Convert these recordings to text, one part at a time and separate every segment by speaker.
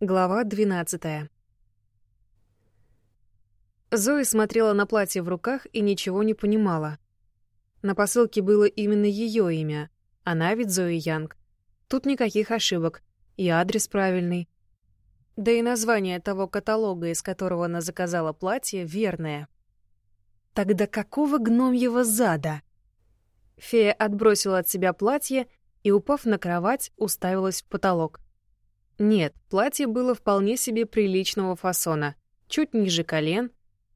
Speaker 1: Глава 12. Зои смотрела на платье в руках и ничего не понимала. На посылке было именно ее имя. Она ведь Зои Янг. Тут никаких ошибок. И адрес правильный. Да и название того каталога, из которого она заказала платье, верное. Тогда какого гномьего зада? Фея отбросила от себя платье и, упав на кровать, уставилась в потолок. Нет, платье было вполне себе приличного фасона, чуть ниже колен,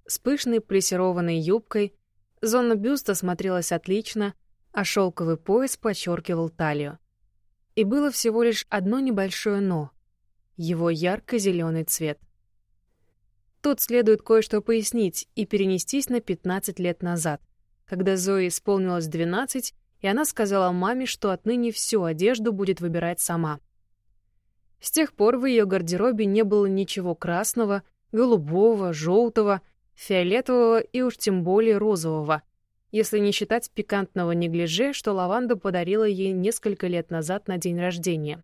Speaker 1: с пышной плессированной юбкой, зона бюста смотрелась отлично, а шелковый пояс подчеркивал талию. И было всего лишь одно небольшое «но» — его ярко-зеленый цвет. Тут следует кое-что пояснить и перенестись на 15 лет назад, когда Зои исполнилось 12, и она сказала маме, что отныне всю одежду будет выбирать сама — с тех пор в ее гардеробе не было ничего красного, голубого, желтого, фиолетового и уж тем более розового, если не считать пикантного неглиже, что лаванда подарила ей несколько лет назад на день рождения.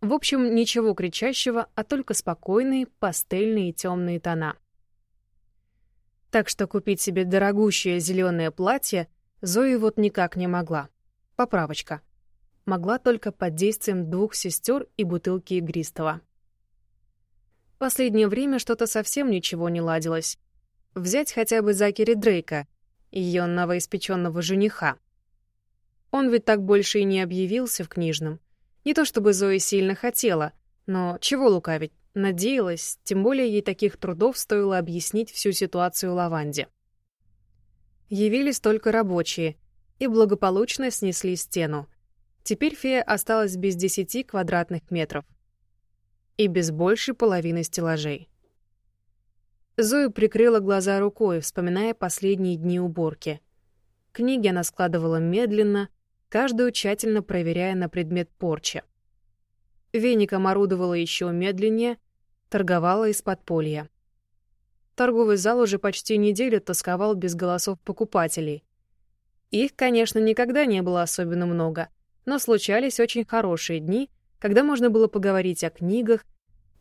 Speaker 1: В общем, ничего кричащего, а только спокойные, пастельные темные тона. Так что купить себе дорогущее зеленое платье Зои вот никак не могла. Поправочка могла только под действием двух сестер и бутылки игристого. Последнее время что-то совсем ничего не ладилось. Взять хотя бы Закери Дрейка, ее новоиспеченного жениха. Он ведь так больше и не объявился в книжном. Не то чтобы Зоя сильно хотела, но чего лукавить, надеялась, тем более ей таких трудов стоило объяснить всю ситуацию Лаванде. Явились только рабочие и благополучно снесли стену, Теперь фея осталась без десяти квадратных метров. И без большей половины стеллажей. Зоя прикрыла глаза рукой, вспоминая последние дни уборки. Книги она складывала медленно, каждую тщательно проверяя на предмет порчи. Веником орудовала еще медленнее, торговала из подполья. Торговый зал уже почти неделю тосковал без голосов покупателей. Их, конечно, никогда не было особенно много — но случались очень хорошие дни, когда можно было поговорить о книгах,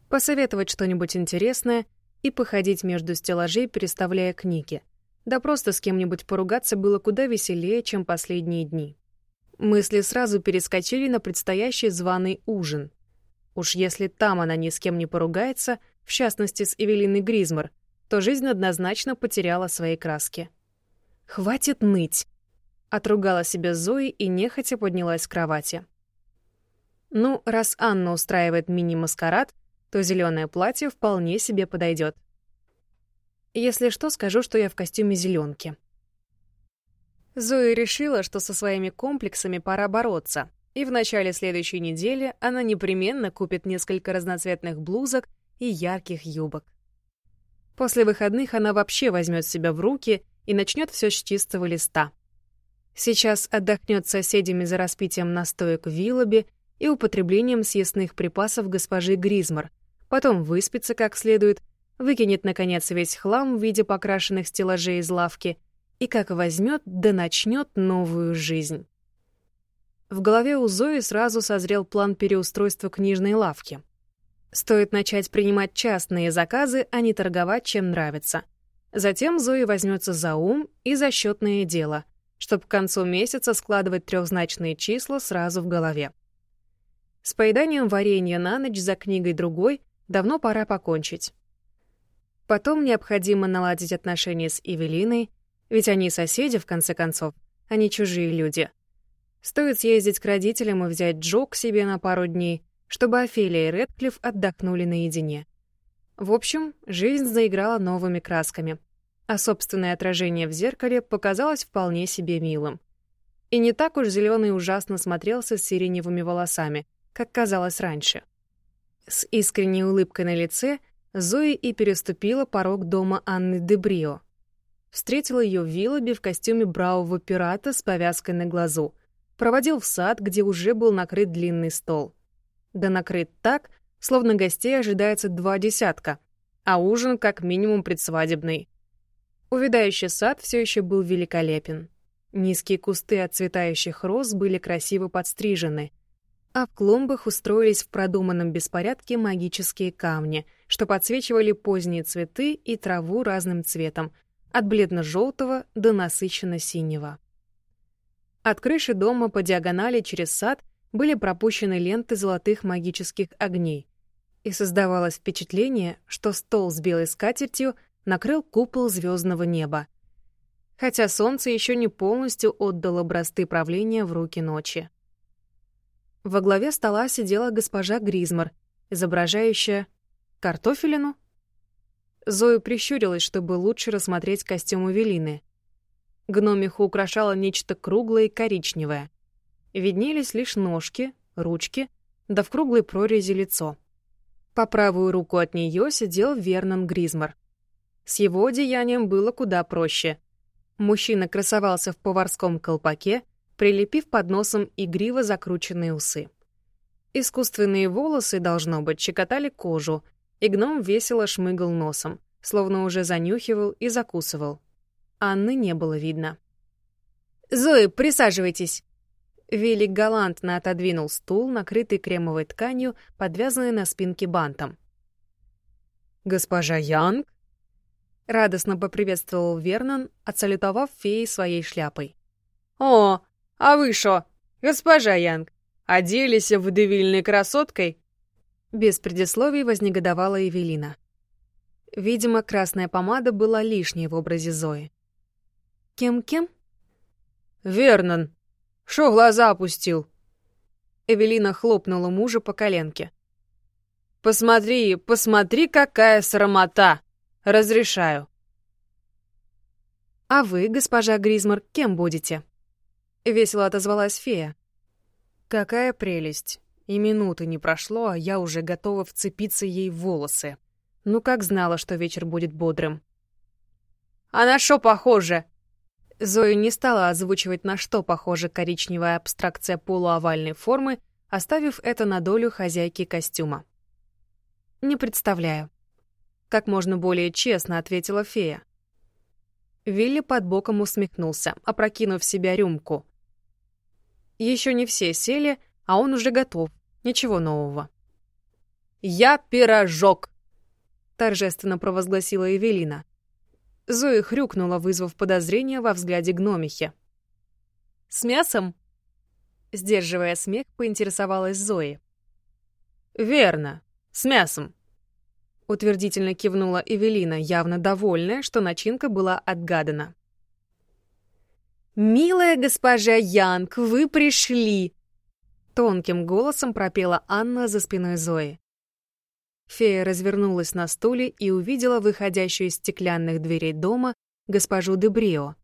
Speaker 1: посоветовать что-нибудь интересное и походить между стеллажей, переставляя книги. Да просто с кем-нибудь поругаться было куда веселее, чем последние дни. Мысли сразу перескочили на предстоящий званый ужин. Уж если там она ни с кем не поругается, в частности с Эвелиной Гризмор, то жизнь однозначно потеряла свои краски. «Хватит ныть!» Отругала себя Зои и нехотя поднялась с кровати. Ну, раз Анна устраивает мини-маскарад, то зеленое платье вполне себе подойдет. Если что, скажу, что я в костюме зеленки. Зоя решила, что со своими комплексами пора бороться, и в начале следующей недели она непременно купит несколько разноцветных блузок и ярких юбок. После выходных она вообще возьмет себя в руки и начнет все с чистого листа. Сейчас отдохнет с соседями за распитием настоек в Виллобе и употреблением съестных припасов госпожи Гризмор, потом выспится как следует, выкинет, наконец, весь хлам в виде покрашенных стеллажей из лавки и как возьмет да начнет новую жизнь. В голове у Зои сразу созрел план переустройства книжной лавки. Стоит начать принимать частные заказы, а не торговать, чем нравится. Затем Зои возьмется за ум и за счетное дело — чтобы к концу месяца складывать трехзначные числа сразу в голове. С поеданием варенья на ночь за книгой другой давно пора покончить. Потом необходимо наладить отношения с Эвелиной, ведь они соседи, в конце концов, а не чужие люди. Стоит съездить к родителям и взять Джо к себе на пару дней, чтобы Офелия и Редклифф отдохнули наедине. В общем, жизнь заиграла новыми красками — а собственное отражение в зеркале показалось вполне себе милым. И не так уж зеленый ужасно смотрелся с сиреневыми волосами, как казалось раньше. С искренней улыбкой на лице Зои и переступила порог дома Анны Дебрио. Встретила ее в Виллобе в костюме бравого пирата с повязкой на глазу. Проводил в сад, где уже был накрыт длинный стол. Да накрыт так, словно гостей ожидается два десятка, а ужин как минимум предсвадебный. Увядающий сад все еще был великолепен. Низкие кусты отцветающих роз были красиво подстрижены. а в клумбах устроились в продуманном беспорядке магические камни, что подсвечивали поздние цветы и траву разным цветом, от бледно-желтого до насыщенно-синего. От крыши дома по диагонали через сад были пропущены ленты золотых магических огней, и создавалось впечатление, что стол с белой скатертью накрыл купол звездного неба, хотя солнце еще не полностью отдало бразды правления в руки ночи. Во главе стола сидела госпожа Гризмар, изображающая картофелину. Зоя прищурилась, чтобы лучше рассмотреть костюм Эвелины. Гномиху украшало нечто круглое и коричневое. Виднелись лишь ножки, ручки, да в круглой прорези лицо. По правую руку от нее сидел Вернон Гризмар. С его одеянием было куда проще. Мужчина красовался в поварском колпаке, прилепив под носом игриво закрученные усы. Искусственные волосы, должно быть, щекотали кожу, и гном весело шмыгал носом, словно уже занюхивал и закусывал. Анны не было видно. «Зои, присаживайтесь!» Велик галантно отодвинул стул, накрытый кремовой тканью, подвязанной на спинке бантом.
Speaker 2: «Госпожа Янг?»
Speaker 1: Радостно поприветствовал Вернон, отсалютовав феей своей шляпой.
Speaker 2: «О, а вы шо, госпожа Янг, оделись водевильной красоткой?»
Speaker 1: Без предисловий вознегодовала Эвелина. Видимо, красная помада была лишней в образе Зои. «Кем-кем?»
Speaker 2: «Вернон. Шо глаза опустил?»
Speaker 1: Эвелина хлопнула мужа по коленке.
Speaker 2: «Посмотри, посмотри, какая срамота! Разрешаю!»
Speaker 1: «А вы, госпожа Гризмар, кем будете?» — весело отозвалась фея. «Какая прелесть! И минуты не прошло, а я уже готова вцепиться ей в волосы. Ну как знала, что вечер будет бодрым».
Speaker 2: «А на что похоже?»
Speaker 1: Зоя не стала озвучивать, на что похожа коричневая абстракция полуовальной формы, оставив это на долю хозяйки костюма. «Не представляю». Как можно более честно ответила фея. Вилли под боком усмехнулся, опрокинув себя рюмку. Еще не все сели, а он уже готов. Ничего нового.
Speaker 2: «Я пирожок!»
Speaker 1: — торжественно провозгласила Эвелина. Зоя хрюкнула, вызвав подозрение во взгляде гномихи. «С мясом?» Сдерживая смех, поинтересовалась Зои.
Speaker 2: «Верно, с мясом», —
Speaker 1: утвердительно кивнула Эвелина, явно довольная, что начинка была отгадана. «Милая госпожа Янг, вы пришли!» Тонким голосом пропела Анна за спиной Зои. Фея развернулась на стуле и увидела выходящую из стеклянных дверей дома госпожу Дебрио.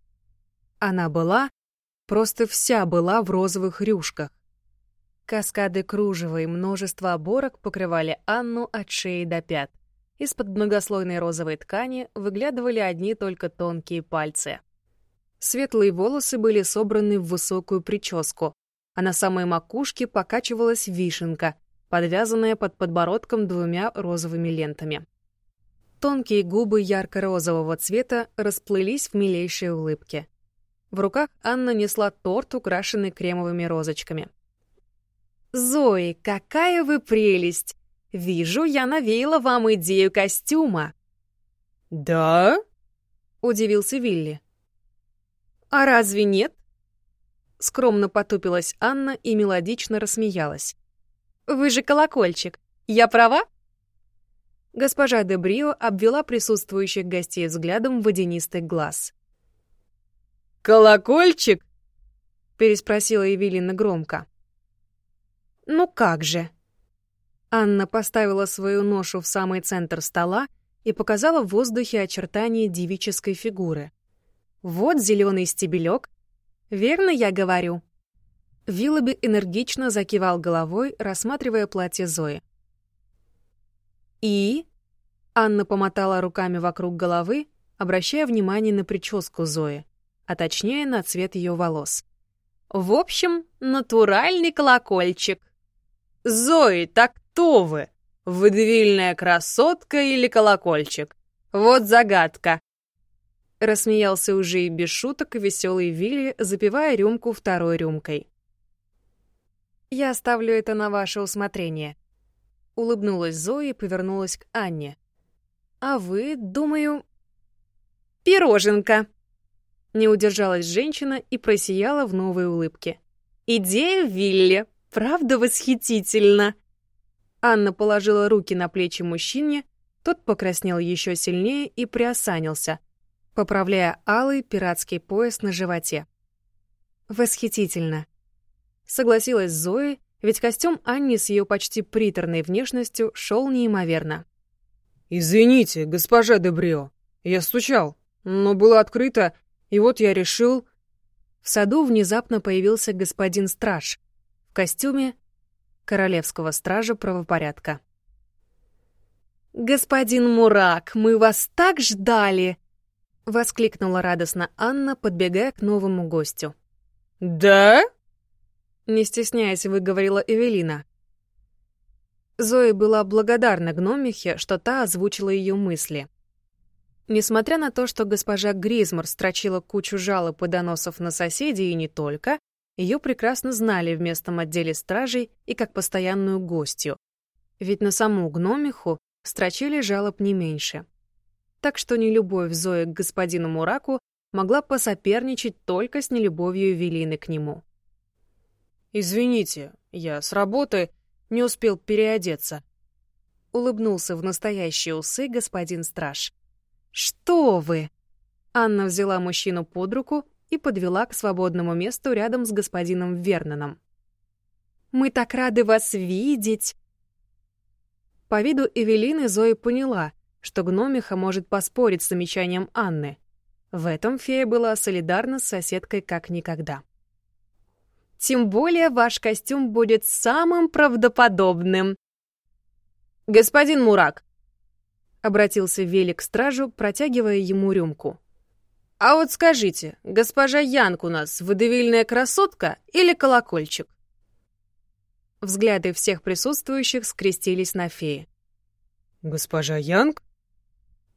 Speaker 1: Она была, просто вся была в розовых рюшках. Каскады кружева и множество оборок покрывали Анну от шеи до пят. Из-под многослойной розовой ткани выглядывали одни только тонкие пальцы. Светлые волосы были собраны в высокую прическу, а на самой макушке покачивалась вишенка, подвязанная под подбородком двумя розовыми лентами. Тонкие губы ярко-розового цвета расплылись в милейшей улыбке. В руках Анна несла торт, украшенный кремовыми розочками. «Зои, какая вы прелесть! Вижу, я навеяла вам идею костюма!»
Speaker 2: «Да?»
Speaker 1: — удивился Вилли. «А разве нет?» Скромно потупилась Анна и мелодично рассмеялась. «Вы же колокольчик. Я права?» Госпожа де Брио обвела присутствующих гостей взглядом водянистый глаз.
Speaker 2: «Колокольчик?»
Speaker 1: — переспросила Евелина громко. «Ну как же?» Анна поставила свою ношу в самый центр стола и показала в воздухе очертания девической фигуры. Вот зеленый стебелек. Верно я говорю?» Виллоби энергично закивал головой, рассматривая платье Зои. «И?» Анна помотала руками вокруг головы, обращая внимание на прическу Зои, а точнее на цвет ее волос. «В общем, натуральный колокольчик».
Speaker 2: «Зои, так кто вы? Выдвильная красотка или колокольчик? Вот загадка.
Speaker 1: Рассмеялся уже и без шуток веселый Вилли, запивая рюмку второй рюмкой. Я оставлю это на ваше усмотрение. Улыбнулась Зоя и повернулась к Анне. А вы, думаю... Пироженка! Не удержалась женщина и просияла в новой улыбке. Идея Вилли, правда восхитительно. Анна положила руки на плечи мужчине, тот покраснел еще сильнее и приосанился, поправляя алый пиратский пояс на животе. Восхитительно. Согласилась Зои, ведь костюм Анни с ее почти приторной внешностью шел неимоверно.
Speaker 2: «Извините, госпожа Дебрио, я стучал, но было открыто, и вот я решил...»
Speaker 1: В саду внезапно появился господин страж в костюме королевского стража правопорядка. «Господин Мурак, мы вас так ждали!» — воскликнула радостно Анна, подбегая к новому гостю.
Speaker 2: «Да?»
Speaker 1: Не стесняясь, выговорила Эвелина. Зоя была благодарна гномихе, что та озвучила ее мысли. Несмотря на то, что госпожа Гризмор строчила кучу жалоб и доносов на соседей и не только, ее прекрасно знали в местном отделе стражей и как постоянную гостью. Ведь на саму гномиху строчили жалоб не меньше. Так что нелюбовь Зои к господину Мураку могла посоперничать только с нелюбовью Эвелины к нему.
Speaker 2: «Извините, я с работы не успел переодеться», —
Speaker 1: улыбнулся в настоящие усы господин страж. «Что вы!» Анна взяла мужчину под руку и подвела к свободному месту рядом с господином Верноном. «Мы так рады вас видеть!» По виду Эвелины Зои поняла, что гномиха может поспорить с замечанием Анны. В этом фея была солидарна с соседкой как никогда. Тем более ваш костюм будет самым правдоподобным.
Speaker 2: «Господин Мурак!»
Speaker 1: — обратился Велик к стражу, протягивая ему рюмку.
Speaker 2: «А вот скажите, госпожа Янг у нас водевильная красотка или колокольчик?»
Speaker 1: Взгляды всех присутствующих скрестились на фее.
Speaker 2: «Госпожа Янг?»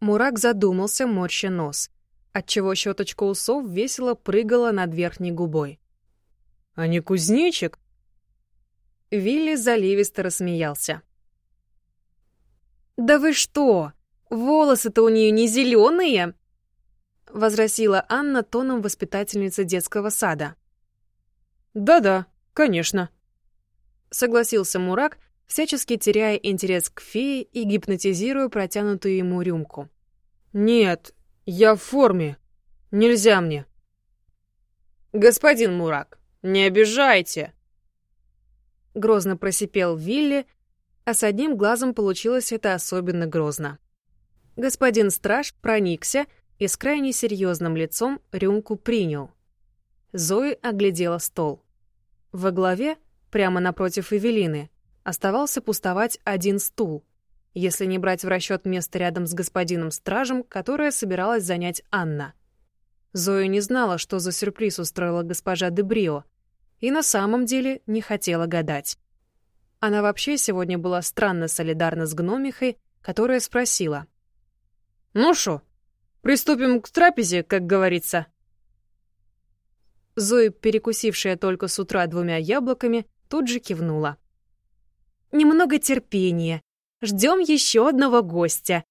Speaker 1: Мурак задумался, морща нос, отчего щеточка усов весело прыгала над верхней губой.
Speaker 2: А не кузнечик?»
Speaker 1: Вилли заливисто рассмеялся. «Да вы что? Волосы-то у нее не зеленые!» Возразила Анна тоном воспитательницы детского сада.
Speaker 2: «Да-да, конечно», —
Speaker 1: согласился Мурак, всячески теряя интерес к фее и гипнотизируя протянутую ему рюмку.
Speaker 2: «Нет, я в форме. Нельзя мне». «Господин Мурак, «Не обижайте!»
Speaker 1: Грозно просипел Вилли, а с одним глазом получилось это особенно грозно. Господин страж проникся и с крайне серьезным лицом рюмку принял. Зои оглядела стол. Во главе, прямо напротив Эвелины, оставался пустовать один стул, если не брать в расчет место рядом с господином стражем, которое собиралась занять Анна. Зоя не знала, что за сюрприз устроила госпожа Дебрио, и на самом деле не хотела гадать. Она вообще сегодня была странно солидарна с гномихой, которая спросила.
Speaker 2: «Ну шо, приступим к трапезе, как говорится?»
Speaker 1: Зоя, перекусившая только с утра двумя яблоками, тут же кивнула. «Немного терпения. Ждем еще одного гостя».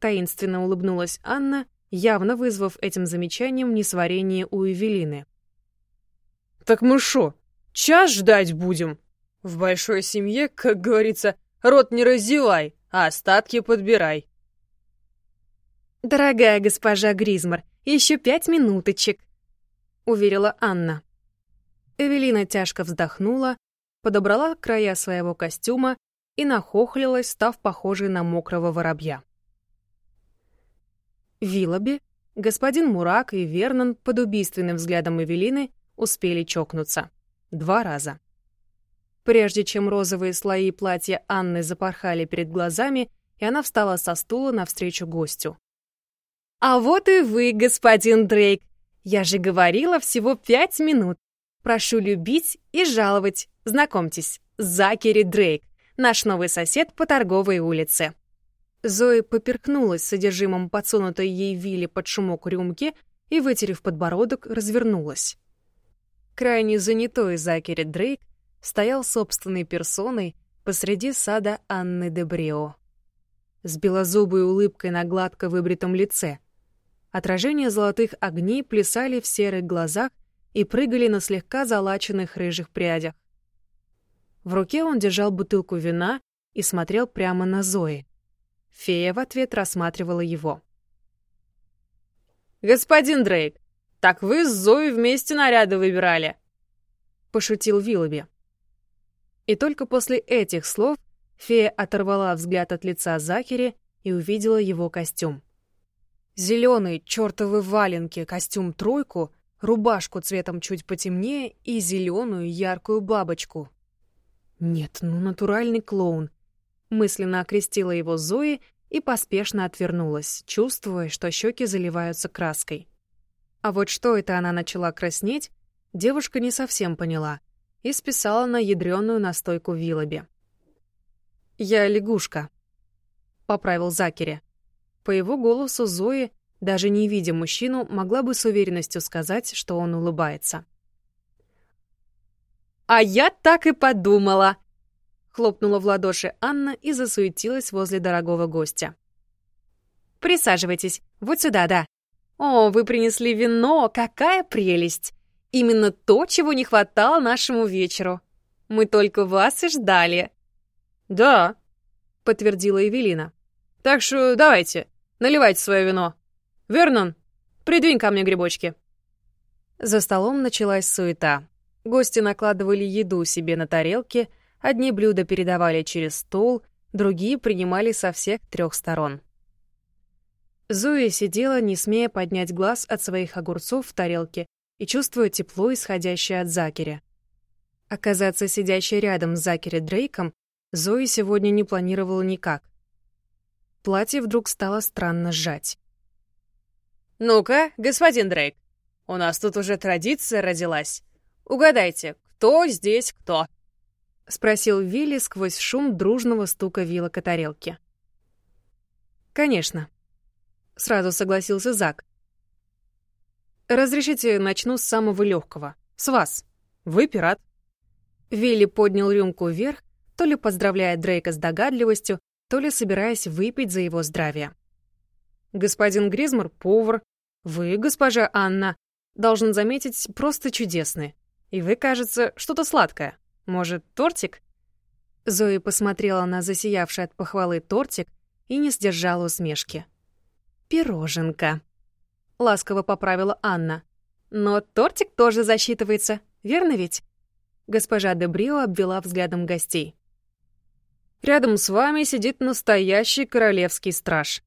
Speaker 1: Таинственно улыбнулась Анна, явно вызвав этим замечанием несварение у Эвелины.
Speaker 2: «Так мы шо, час ждать будем? В большой семье, как говорится, рот не раздевай, а остатки подбирай».
Speaker 1: «Дорогая госпожа Гризмар, еще пять минуточек», — уверила Анна. Эвелина тяжко вздохнула, подобрала края своего костюма и нахохлилась, став похожей на мокрого воробья. Виллоби, господин Мурак и Вернон под убийственным взглядом Эвелины успели чокнуться. Два раза. Прежде чем розовые слои платья Анны запорхали перед глазами, и она встала со стула навстречу гостю. «А вот и вы, господин Дрейк! Я же говорила всего пять минут. Прошу любить и жаловать. Знакомьтесь, Закери Дрейк, наш новый сосед по торговой улице». Зои поперхнулась содержимым подсунутой ей вилли под шумок рюмки и, вытерев подбородок, развернулась. Крайне занятой Закери Дрейк стоял собственной персоной посреди сада Анны де Брио. С белозубой улыбкой на гладко выбритом лице. Отражения золотых огней плясали в серых глазах и прыгали на слегка залаченных рыжих прядях. В руке он держал бутылку вина и смотрел прямо на Зои. Фея в ответ рассматривала его.
Speaker 2: «Господин Дрейк, так вы с Зоей вместе наряды выбирали!» — пошутил Виллоби.
Speaker 1: И только после этих слов фея оторвала взгляд от лица Закери и увидела его костюм. Зеленые чертовы валенки, костюм-тройку, рубашку цветом чуть потемнее и зеленую яркую бабочку. Нет, ну натуральный клоун. Мысленно окрестила его Зои и поспешно отвернулась, чувствуя, что щеки заливаются краской. А вот что это она начала краснеть, девушка не совсем поняла — и списала на ядреную настойку Виллоби. «Я лягушка», — поправил Закери. По его голосу Зои, даже не видя мужчину, могла бы с уверенностью сказать, что он улыбается.
Speaker 2: «А я так и подумала!» Хлопнула в ладоши Анна и засуетилась возле дорогого гостя.
Speaker 1: «Присаживайтесь, вот сюда, да.
Speaker 2: О, вы принесли вино, какая прелесть! Именно то, чего не хватало нашему вечеру. Мы только вас и ждали».
Speaker 1: «Да», — подтвердила Эвелина.
Speaker 2: «Так что давайте, наливайте свое вино. Вернон, придвинь ко мне грибочки».
Speaker 1: За столом началась суета. Гости накладывали еду себе на тарелки, одни блюда передавали через стол, другие принимали со всех трех сторон. Зоя сидела, не смея поднять глаз от своих огурцов в тарелке, и чувствуя тепло, исходящее от Закери. Оказаться сидящей рядом с Закери Дрейком Зои сегодня не планировала никак. Платье вдруг стало странно сжать.
Speaker 2: «Ну-ка, господин Дрейк, у нас тут уже традиция родилась. Угадайте, кто здесь кто?»
Speaker 1: — спросил Вилли сквозь шум дружного стука вилок о тарелке. «Конечно», — сразу согласился Зак. «Разрешите, начну с самого легкого. С вас. Вы пират». Вилли поднял рюмку вверх, то ли поздравляя Дрейка с догадливостью, то ли собираясь выпить за его здравие. «Господин Гризмор — повар. Вы, госпожа Анна, должен заметить, просто чудесны. И вы, кажется, что-то сладкое. Может, тортик?» Зои посмотрела на засиявший от похвалы тортик и не сдержала усмешки. «Пироженка», — ласково поправила Анна. «Но тортик тоже засчитывается, верно ведь?» Госпожа Дебрио обвела взглядом гостей. «Рядом с вами сидит настоящий королевский страж».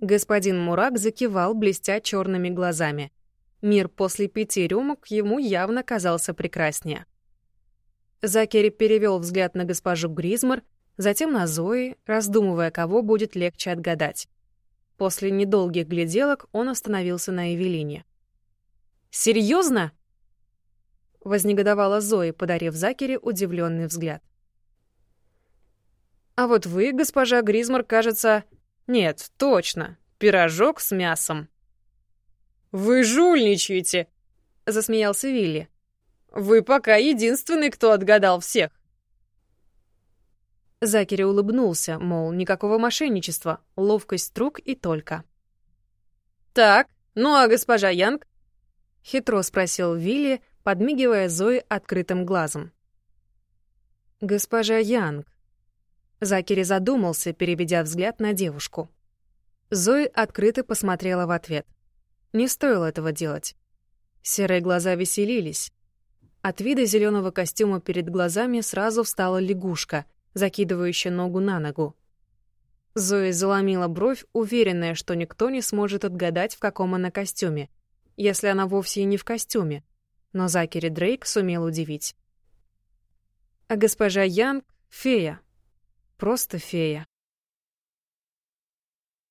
Speaker 1: Господин Мурак закивал, блестя черными глазами. Мир после пяти рюмок ему явно казался прекраснее. Закери перевел взгляд на госпожу Гризмар, затем на Зои, раздумывая, кого будет легче отгадать. После недолгих гляделок он остановился на Эвелине. «Серьезно?» — вознегодовала Зои, подарив Закере удивленный взгляд. «А вот вы, госпожа Гризмар, кажется...» «Нет, точно, пирожок с мясом». «Вы жульничаете!» — засмеялся Вилли. «Вы пока единственный, кто отгадал всех». Закери улыбнулся, мол, никакого мошенничества, ловкость рук и только. «Так, ну а госпожа Янг?» — хитро спросил Вилли, подмигивая Зои открытым глазом. «Госпожа Янг». Закери задумался, переведя взгляд на девушку. Зои открыто посмотрела в ответ. Не стоило этого делать. Серые глаза веселились. От вида зеленого костюма перед глазами сразу встала лягушка — закидывающая ногу на ногу. Зоя заломила бровь, уверенная, что никто не сможет отгадать, в каком она костюме, если она вовсе и не в костюме. Но Закери Дрейк сумел удивить. А госпожа Янг — фея. Просто фея.